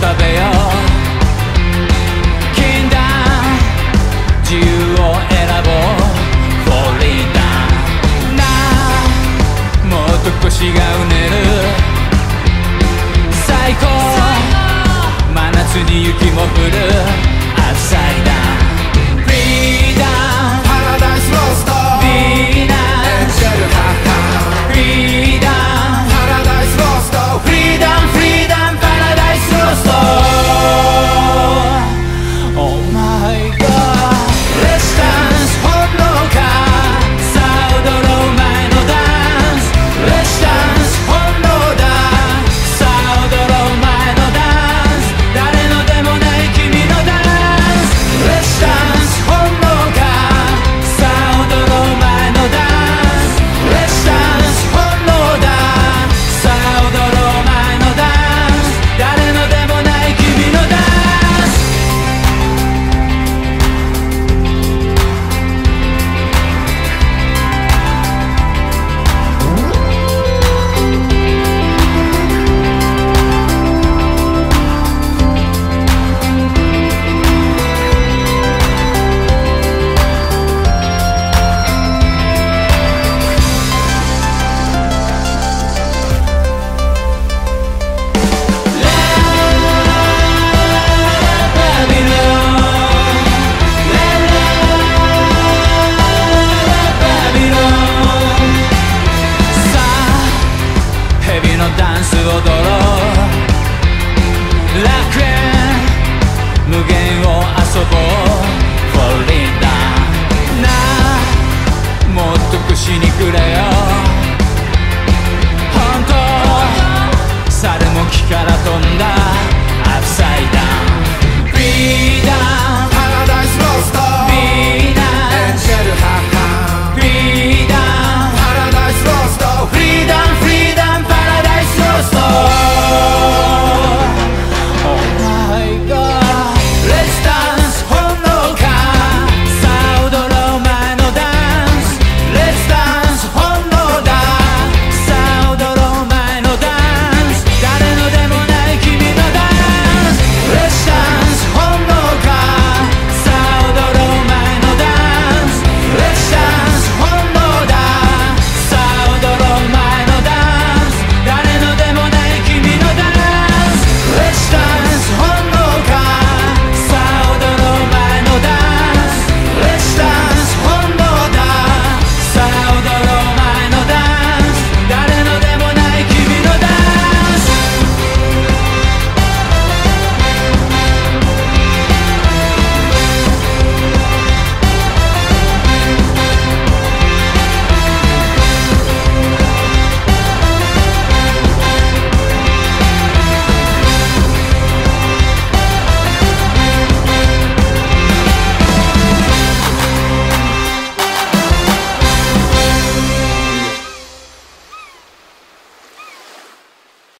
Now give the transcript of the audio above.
食べよう。禁断自由を選ぼう。フォーリーダ。ーなもっと腰がうねる。最高。真夏に雪も降る。